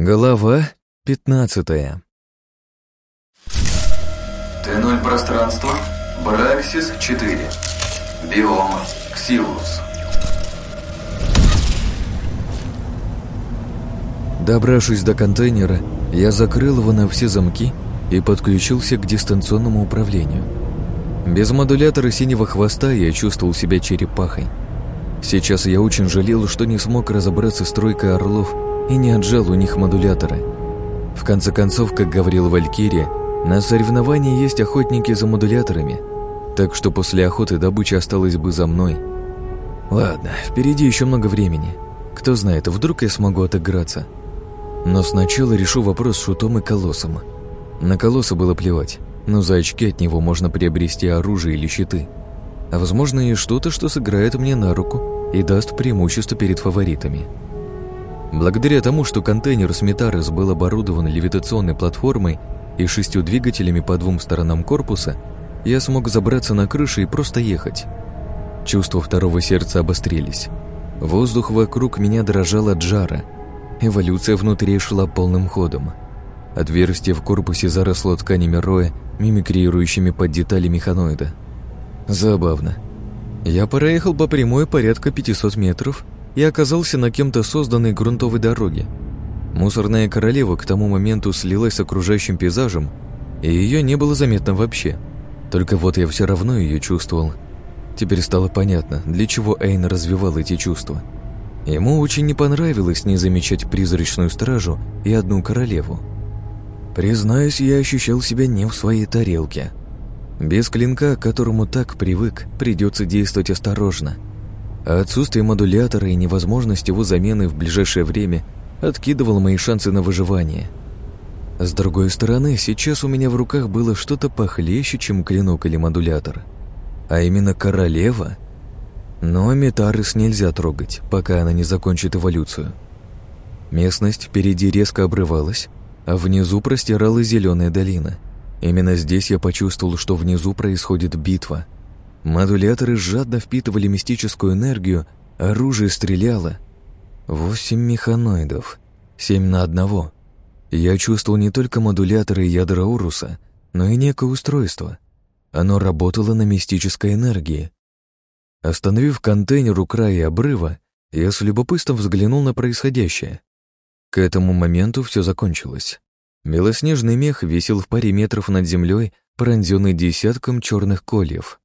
Глава пятнадцатая Т0 пространство, Браксис 4, биом Ксилус. Добравшись до контейнера, я закрыл его на все замки и подключился к дистанционному управлению. Без модулятора синего хвоста я чувствовал себя черепахой. Сейчас я очень жалел, что не смог разобраться с тройкой орлов и не отжал у них модуляторы. В конце концов, как говорил Валькирия, на соревновании есть охотники за модуляторами, так что после охоты добыча осталась бы за мной. Ладно, впереди еще много времени. Кто знает, вдруг я смогу отыграться. Но сначала решу вопрос с шутом и колоссом. На колосса было плевать, но за очки от него можно приобрести оружие или щиты. А возможно и что-то, что сыграет мне на руку и даст преимущество перед фаворитами. Благодаря тому, что контейнер с Метарес был оборудован левитационной платформой и шестью двигателями по двум сторонам корпуса, я смог забраться на крышу и просто ехать. Чувства второго сердца обострились. Воздух вокруг меня дрожал от жара. Эволюция внутри шла полным ходом. Отверстие в корпусе заросло тканями роя, мимикрирующими под детали механоида. Забавно. Я проехал по прямой порядка 500 метров и оказался на кем-то созданной грунтовой дороге. Мусорная королева к тому моменту слилась с окружающим пейзажем, и ее не было заметно вообще. Только вот я все равно ее чувствовал. Теперь стало понятно, для чего Эйн развивал эти чувства. Ему очень не понравилось не замечать призрачную стражу и одну королеву. Признаюсь, я ощущал себя не в своей тарелке. Без клинка, к которому так привык, придется действовать осторожно – а отсутствие модулятора и невозможность его замены в ближайшее время откидывало мои шансы на выживание. С другой стороны, сейчас у меня в руках было что-то похлеще, чем клинок или модулятор. А именно королева. Но Метарис нельзя трогать, пока она не закончит эволюцию. Местность впереди резко обрывалась, а внизу простиралась зеленая долина. Именно здесь я почувствовал, что внизу происходит битва – Модуляторы жадно впитывали мистическую энергию, оружие стреляло. Восемь механоидов, семь на одного. Я чувствовал не только модуляторы ядра Уруса, но и некое устройство. Оно работало на мистической энергии. Остановив контейнер у края обрыва, я с любопытством взглянул на происходящее. К этому моменту все закончилось. Белоснежный мех висел в паре метров над землей, пронзенный десятком черных кольев.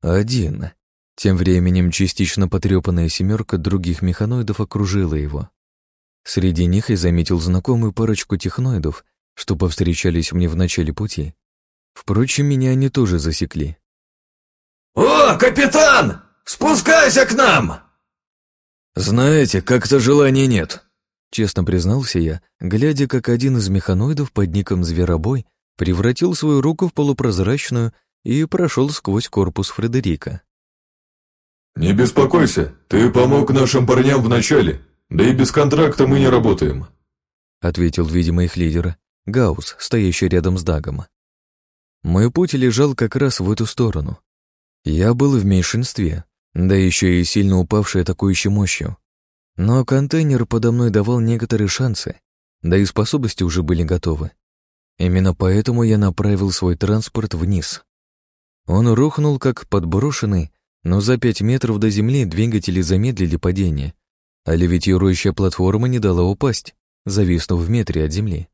Один. Тем временем частично потрепанная семерка других механоидов окружила его. Среди них я заметил знакомую парочку техноидов, что повстречались мне в начале пути. Впрочем, меня они тоже засекли. «О, капитан! Спускайся к нам!» «Знаете, как-то желания нет», — честно признался я, глядя, как один из механоидов под ником Зверобой превратил свою руку в полупрозрачную и прошел сквозь корпус Фредерика. «Не беспокойся, ты помог нашим парням вначале, да и без контракта мы не работаем», ответил, видимо, их лидер, Гаус, стоящий рядом с Дагом. Мой путь лежал как раз в эту сторону. Я был в меньшинстве, да еще и сильно упавший атакующей мощью. Но контейнер подо мной давал некоторые шансы, да и способности уже были готовы. Именно поэтому я направил свой транспорт вниз. Он рухнул как подброшенный, но за пять метров до земли двигатели замедлили падение, а левитирующая платформа не дала упасть, зависнув в метре от земли.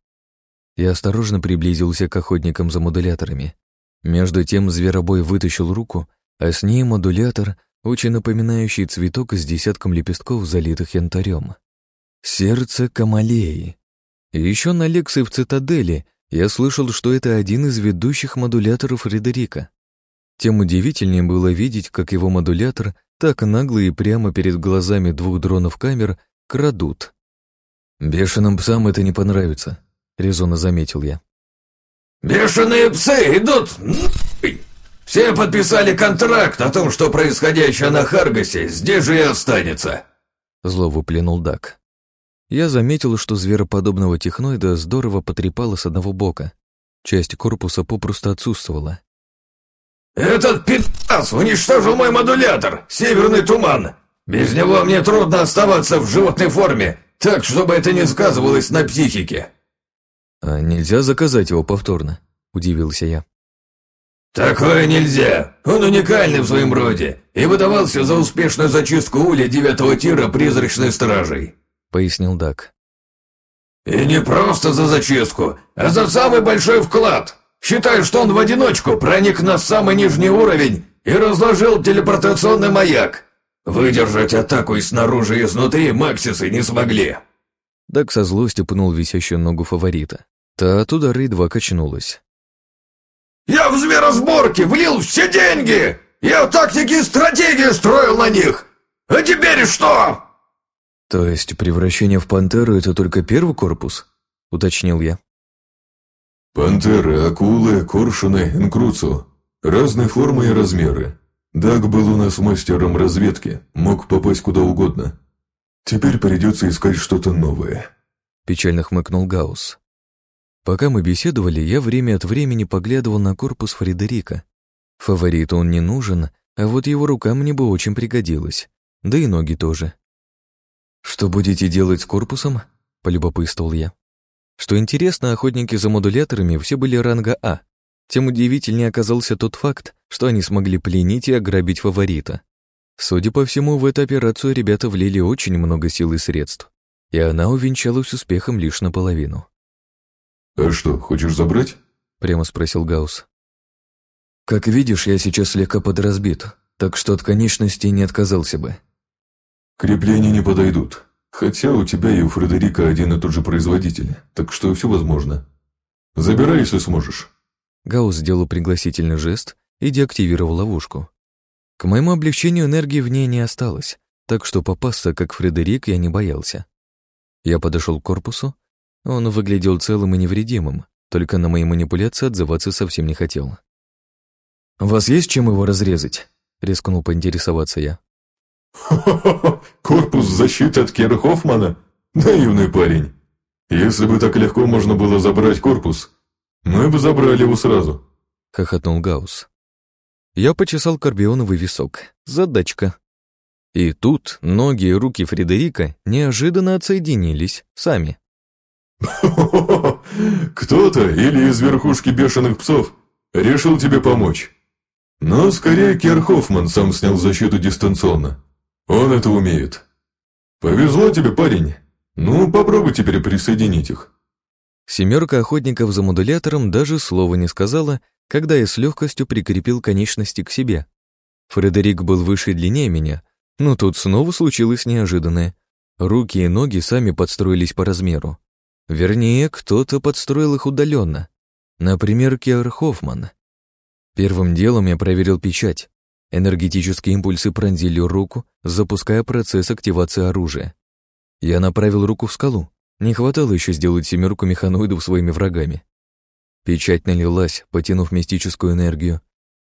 Я осторожно приблизился к охотникам за модуляторами. Между тем зверобой вытащил руку, а с ней модулятор, очень напоминающий цветок с десятком лепестков, залитых янтарем. Сердце Камалеи. Еще на лекции в цитадели я слышал, что это один из ведущих модуляторов Фредерика. Тем удивительнее было видеть, как его модулятор так нагло и прямо перед глазами двух дронов камер крадут. «Бешеным псам это не понравится», — резонно заметил я. «Бешеные псы идут Все подписали контракт о том, что происходящее на Харгасе здесь же и останется!» Зло выплюнул Дак. Я заметил, что звероподобного техноида здорово потрепало с одного бока. Часть корпуса попросту отсутствовала. «Этот пи***ц уничтожил мой модулятор, северный туман! Без него мне трудно оставаться в животной форме, так, чтобы это не сказывалось на психике». «А нельзя заказать его повторно?» – удивился я. «Такое нельзя. Он уникальный в своем роде и выдавался за успешную зачистку уля девятого тира призрачной стражей», — пояснил Дак. «И не просто за зачистку, а за самый большой вклад. Считай, что он в одиночку проник на самый нижний уровень и разложил телепортационный маяк. Выдержать атаку и снаружи, и изнутри Максисы не смогли». Дак со злостью пнул висящую ногу фаворита. Та от удара едва качнулась. Я в зверосборке влил все деньги! Я тактики и стратегии строил на них! А теперь что?» «То есть превращение в пантеру — это только первый корпус?» — уточнил я. «Пантеры, акулы, коршуны, инкруцу. Разные формы и размеры. Даг был у нас мастером разведки, мог попасть куда угодно. Теперь придется искать что-то новое», — печально хмыкнул Гаус. Пока мы беседовали, я время от времени поглядывал на корпус Фредерика. Фавориту он не нужен, а вот его рука мне бы очень пригодилась. Да и ноги тоже. «Что будете делать с корпусом?» — полюбопытствовал я. Что интересно, охотники за модуляторами все были ранга А. Тем удивительнее оказался тот факт, что они смогли пленить и ограбить фаворита. Судя по всему, в эту операцию ребята влили очень много сил и средств, и она увенчалась успехом лишь наполовину. «А что, хочешь забрать?» — прямо спросил Гаус. «Как видишь, я сейчас слегка подразбит, так что от конечностей не отказался бы». «Крепления не подойдут, хотя у тебя и у Фредерика один и тот же производитель, так что все возможно. Забирай, если сможешь». Гаус сделал пригласительный жест и деактивировал ловушку. К моему облегчению энергии в ней не осталось, так что попасться, как Фредерик, я не боялся. Я подошел к корпусу он выглядел целым и невредимым, только на мои манипуляции отзываться совсем не хотел. «У вас есть чем его разрезать?» — рискнул поинтересоваться я. «Ха-ха-ха! Корпус защиты от Кера Хоффмана? Наивный парень! Если бы так легко можно было забрать корпус, мы бы забрали его сразу!» — хохотнул Гаус. Я почесал Корбионовый висок. Задачка. И тут ноги и руки Фредерика неожиданно отсоединились сами. Кто-то или из верхушки бешеных псов решил тебе помочь. Но скорее Кер Хоффман сам снял защиту дистанционно. Он это умеет. Повезло тебе, парень. Ну, попробуй теперь присоединить их. Семерка охотников за модулятором даже слова не сказала, когда я с легкостью прикрепил конечности к себе. Фредерик был выше и длиннее меня, но тут снова случилось неожиданное. Руки и ноги сами подстроились по размеру. Вернее, кто-то подстроил их удаленно. Например, Кер Хоффман. Первым делом я проверил печать. Энергетические импульсы пронзили руку, запуская процесс активации оружия. Я направил руку в скалу. Не хватало еще сделать семерку механоидов своими врагами. Печать налилась, потянув мистическую энергию.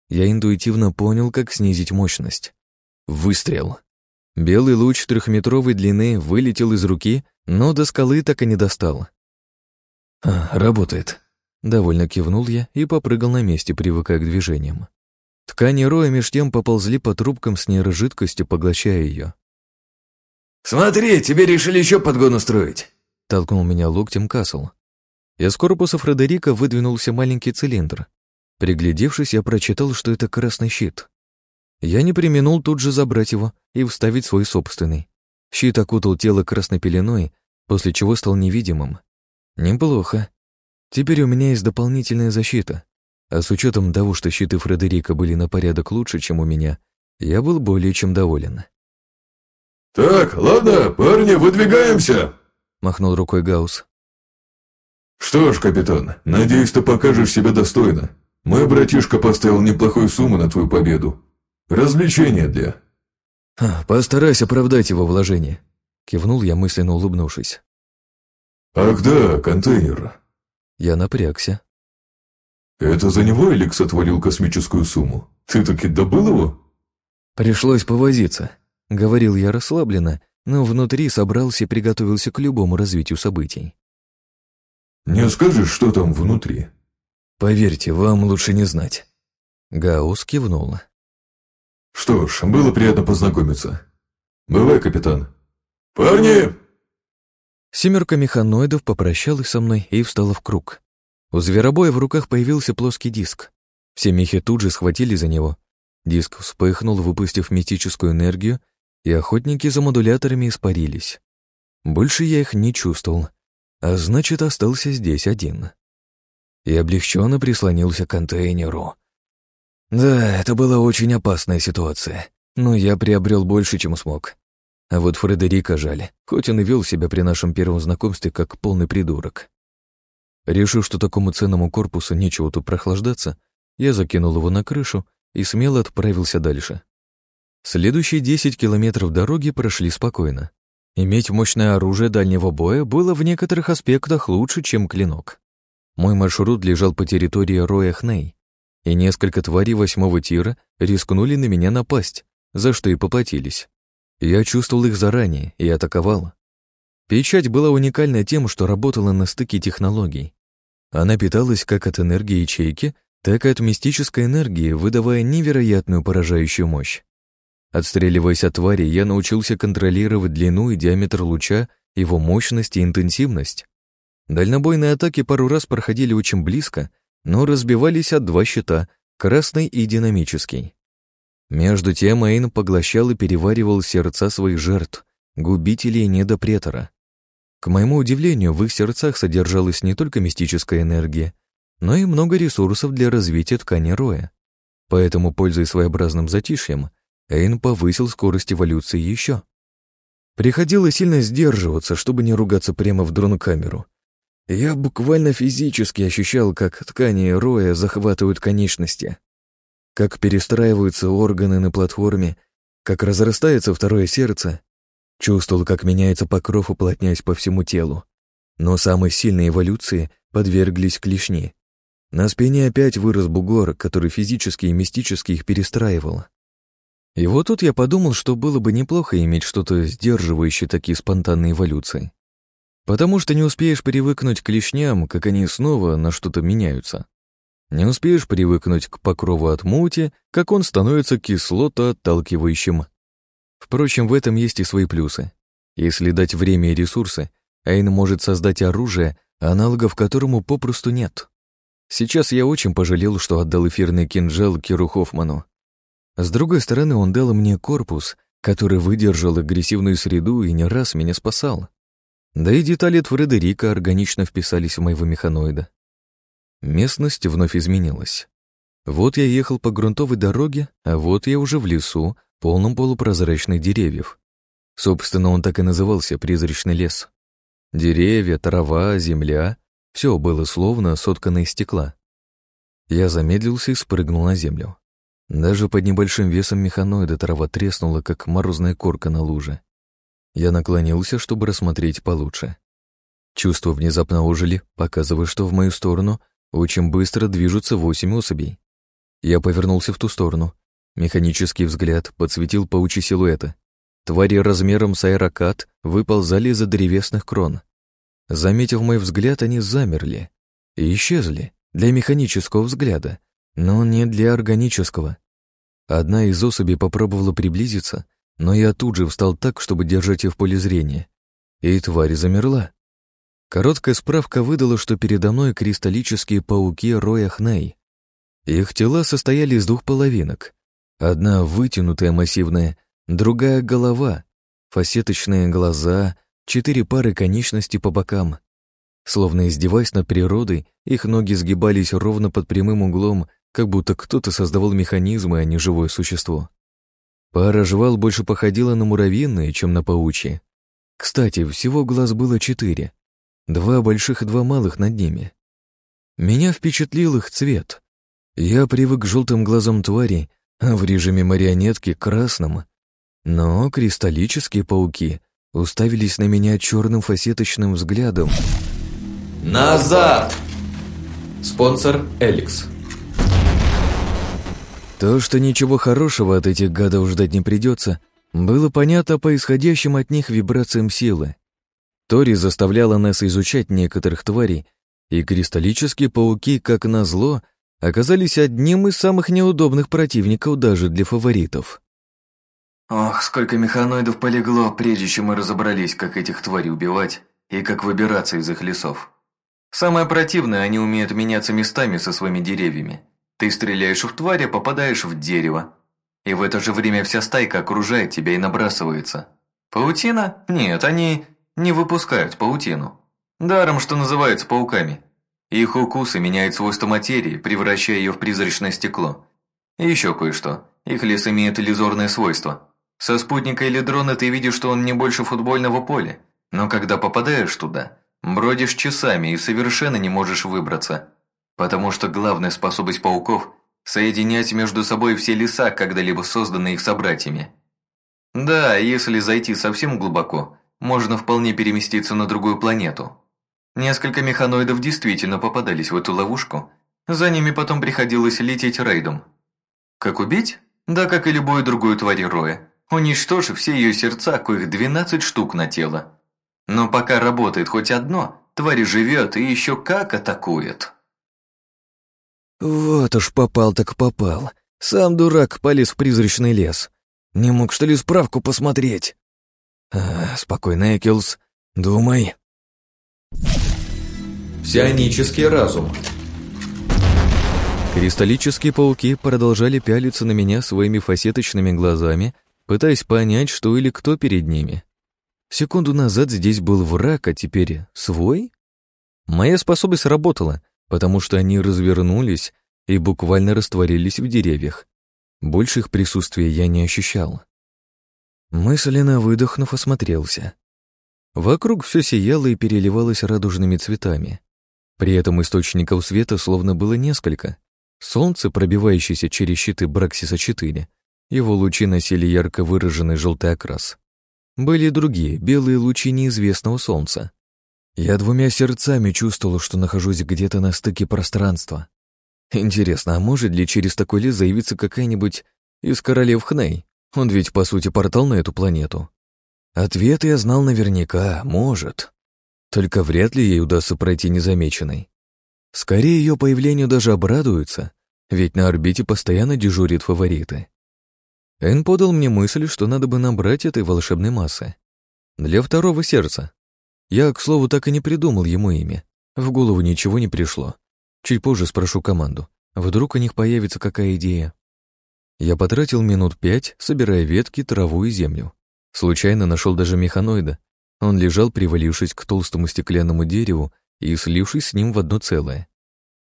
Я интуитивно понял, как снизить мощность. Выстрел. Белый луч трехметровой длины вылетел из руки, но до скалы так и не достал. «А, работает», — довольно кивнул я и попрыгал на месте, привыкая к движениям. Ткани роя меж тем поползли по трубкам с нейрожидкостью, поглощая ее. «Смотри, тебе решили еще подгон устроить!» — толкнул меня локтем Касл. Из корпуса Фредерика выдвинулся маленький цилиндр. Приглядевшись, я прочитал, что это красный щит. Я не применул тут же забрать его и вставить свой собственный. Щит окутал тело красной пеленой, после чего стал невидимым. Неплохо. Теперь у меня есть дополнительная защита. А с учетом того, что щиты Фредерика были на порядок лучше, чем у меня, я был более чем доволен. «Так, ладно, парни, выдвигаемся!» — махнул рукой Гаус. «Что ж, капитан, надеюсь, ты покажешь себя достойно. Мой братишка поставил неплохую сумму на твою победу. Развлечение для...» «Постарайся оправдать его вложение», — кивнул я, мысленно улыбнувшись. «Ах да, контейнер». Я напрягся. «Это за него Эликс отвалил космическую сумму? Ты таки добыл его?» «Пришлось повозиться», — говорил я расслабленно, но внутри собрался и приготовился к любому развитию событий. «Не скажешь, что там внутри?» «Поверьте, вам лучше не знать». Гаус кивнул. «Что ж, было приятно познакомиться. Бывай, капитан». «Парни, Семерка механоидов попрощалась со мной и встала в круг. У зверобоя в руках появился плоский диск. Все мехи тут же схватили за него. Диск вспыхнул, выпустив мистическую энергию, и охотники за модуляторами испарились. Больше я их не чувствовал, а значит, остался здесь один. И облегченно прислонился к контейнеру. Да, это была очень опасная ситуация, но я приобрел больше, чем смог. А вот Фредерика жаль, хоть он и вел себя при нашем первом знакомстве как полный придурок. Решив, что такому ценному корпусу нечего тут прохлаждаться, я закинул его на крышу и смело отправился дальше. Следующие 10 километров дороги прошли спокойно. Иметь мощное оружие дальнего боя было в некоторых аспектах лучше, чем клинок. Мой маршрут лежал по территории Роя Хней, и несколько тварей восьмого тира рискнули на меня напасть, за что и поплатились. Я чувствовал их заранее и атаковал. Печать была уникальна тем, что работала на стыке технологий. Она питалась как от энергии ячейки, так и от мистической энергии, выдавая невероятную поражающую мощь. Отстреливаясь от твари, я научился контролировать длину и диаметр луча, его мощность и интенсивность. Дальнобойные атаки пару раз проходили очень близко, но разбивались от два щита — красный и динамический. Между тем Эйн поглощал и переваривал сердца своих жертв, губителей недопретора. К моему удивлению, в их сердцах содержалась не только мистическая энергия, но и много ресурсов для развития ткани роя. Поэтому, пользуясь своеобразным затишьем, Эйн повысил скорость эволюции еще. Приходилось сильно сдерживаться, чтобы не ругаться прямо в дронкамеру. Я буквально физически ощущал, как ткани роя захватывают конечности как перестраиваются органы на платформе, как разрастается второе сердце. Чувствовал, как меняется покров, уплотняясь по всему телу. Но самой сильной эволюции подверглись клешни. На спине опять вырос бугор, который физически и мистически их перестраивал. И вот тут я подумал, что было бы неплохо иметь что-то сдерживающее такие спонтанные эволюции. Потому что не успеешь привыкнуть к клешням, как они снова на что-то меняются. Не успеешь привыкнуть к покрову от мути, как он становится кислото-отталкивающим. Впрочем, в этом есть и свои плюсы. Если дать время и ресурсы, Эйн может создать оружие, аналогов которому попросту нет. Сейчас я очень пожалел, что отдал эфирный кинжал Киру Хоффману. С другой стороны, он дал мне корпус, который выдержал агрессивную среду и не раз меня спасал. Да и детали от Фредерика органично вписались в моего механоида. Местность вновь изменилась. Вот я ехал по грунтовой дороге, а вот я уже в лесу, полном полупрозрачных деревьев. Собственно, он так и назывался «Призрачный лес». Деревья, трава, земля — все было словно соткано из стекла. Я замедлился и спрыгнул на землю. Даже под небольшим весом механоида трава треснула, как морозная корка на луже. Я наклонился, чтобы рассмотреть получше. Чувства внезапно ожили, показывая, что в мою сторону очень быстро движутся восемь особей. Я повернулся в ту сторону. Механический взгляд подсветил паучьи силуэты. Твари размером с аэрокат выползали из-за древесных крон. Заметив мой взгляд, они замерли и исчезли для механического взгляда, но не для органического. Одна из особей попробовала приблизиться, но я тут же встал так, чтобы держать ее в поле зрения. И тварь замерла. Короткая справка выдала, что передо мной кристаллические пауки Роя Хней. Их тела состояли из двух половинок. Одна вытянутая массивная, другая — голова, фасеточные глаза, четыре пары конечностей по бокам. Словно издеваясь над природой, их ноги сгибались ровно под прямым углом, как будто кто-то создавал механизмы, а не живое существо. Пара жвал больше походила на муравьиные, чем на паучьи. Кстати, всего глаз было четыре, Два больших и два малых над ними. Меня впечатлил их цвет. Я привык к желтым глазам твари, а в режиме марионетки — красным. Но кристаллические пауки уставились на меня черным фасеточным взглядом. «Назад!» Спонсор Эликс. То, что ничего хорошего от этих гадов ждать не придется, было понятно по исходящим от них вибрациям силы. Тори заставляла нас изучать некоторых тварей, и кристаллические пауки, как назло, оказались одним из самых неудобных противников даже для фаворитов. Ох, сколько механоидов полегло, прежде чем мы разобрались, как этих тварей убивать. и как выбираться из их лесов. Самое противное, они умеют меняться местами со своими деревьями. Ты стреляешь в тварь, а попадаешь в дерево. И в это же время вся стайка окружает тебя и набрасывается. Паутина? Нет, они не выпускают паутину. Даром, что называются пауками. Их укусы меняют свойства материи, превращая ее в призрачное стекло. И еще кое-что. Их лес имеет иллюзорное свойство. Со спутника или дрона ты видишь, что он не больше футбольного поля. Но когда попадаешь туда, бродишь часами и совершенно не можешь выбраться. Потому что главная способность пауков – соединять между собой все леса, когда-либо созданные их собратьями. Да, если зайти совсем глубоко, можно вполне переместиться на другую планету. Несколько механоидов действительно попадались в эту ловушку, за ними потом приходилось лететь рейдом. Как убить? Да как и любую другую тварь роя, уничтожив все ее сердца, коих 12 штук на тело. Но пока работает хоть одно, тварь живет и еще как атакует. Вот уж попал так попал. Сам дурак полез в призрачный лес. Не мог, что ли, справку посмотреть? А, спокойно, Экилс. Думай. Псионический разум. Кристаллические пауки продолжали пялиться на меня своими фасеточными глазами, пытаясь понять, что или кто перед ними. Секунду назад здесь был враг, а теперь свой? Моя способность работала, потому что они развернулись и буквально растворились в деревьях. Больше их присутствия я не ощущал. Мысленно выдохнув, осмотрелся. Вокруг все сияло и переливалось радужными цветами. При этом источников света словно было несколько. Солнце, пробивающееся через щиты Браксиса-4, его лучи носили ярко выраженный желтый окрас. Были другие, белые лучи неизвестного солнца. Я двумя сердцами чувствовал, что нахожусь где-то на стыке пространства. Интересно, а может ли через такой лес заявиться какая-нибудь из королев Хней? Он ведь, по сути, портал на эту планету. Ответ я знал наверняка, может. Только вряд ли ей удастся пройти незамеченной. Скорее, ее появлению даже обрадуются, ведь на орбите постоянно дежурят фавориты. Эн подал мне мысль, что надо бы набрать этой волшебной массы. Для второго сердца. Я, к слову, так и не придумал ему имя. В голову ничего не пришло. Чуть позже спрошу команду. Вдруг у них появится какая идея. Я потратил минут пять, собирая ветки, траву и землю. Случайно нашел даже механоида. Он лежал, привалившись к толстому стеклянному дереву и слившись с ним в одно целое.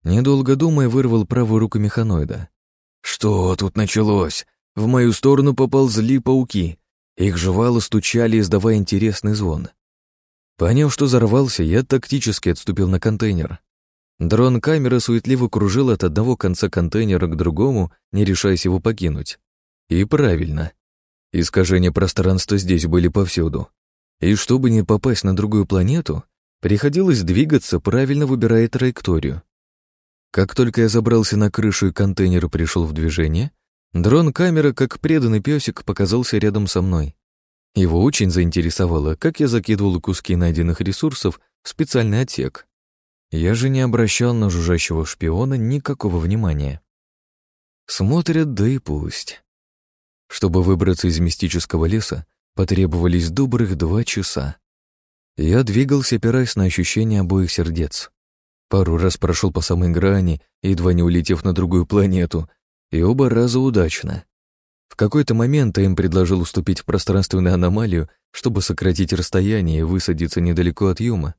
Недолго думая, вырвал правую руку механоида. Что тут началось? В мою сторону поползли пауки. Их жвалы стучали, издавая интересный звон. Поняв, что взорвался, я тактически отступил на контейнер. Дрон-камера суетливо кружил от одного конца контейнера к другому, не решаясь его покинуть. И правильно. Искажения пространства здесь были повсюду. И чтобы не попасть на другую планету, приходилось двигаться, правильно выбирая траекторию. Как только я забрался на крышу и контейнер пришел в движение, дрон-камера, как преданный песик, показался рядом со мной. Его очень заинтересовало, как я закидывал куски найденных ресурсов в специальный отсек. Я же не обращал на жужжащего шпиона никакого внимания. Смотрят, да и пусть. Чтобы выбраться из мистического леса, потребовались добрых два часа. Я двигался, опираясь на ощущения обоих сердец. Пару раз прошел по самой грани, едва не улетев на другую планету, и оба раза удачно. В какой-то момент им предложил уступить в пространственную аномалию, чтобы сократить расстояние и высадиться недалеко от Юма.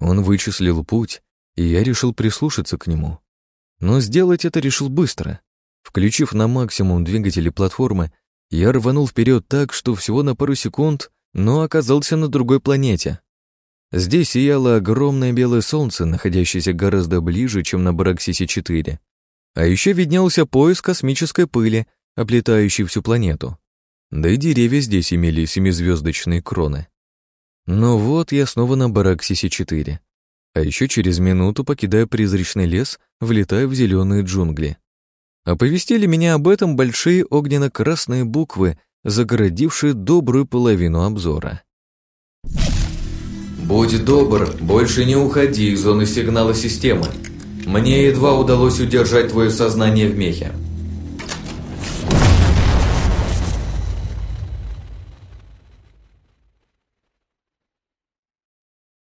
Он вычислил путь, и я решил прислушаться к нему. Но сделать это решил быстро. Включив на максимум двигатели платформы, я рванул вперед так, что всего на пару секунд, но оказался на другой планете. Здесь сияло огромное белое солнце, находящееся гораздо ближе, чем на Браксисе-4. А еще виднелся пояс космической пыли, облетающий всю планету. Да и деревья здесь имели семизвездочные кроны. Но вот я снова на Бараксисе-4. А еще через минуту, покидая призрачный лес, влетаю в зеленые джунгли. Оповестили меня об этом большие огненно-красные буквы, загородившие добрую половину обзора. «Будь добр, больше не уходи из зоны сигнала системы. Мне едва удалось удержать твое сознание в мехе.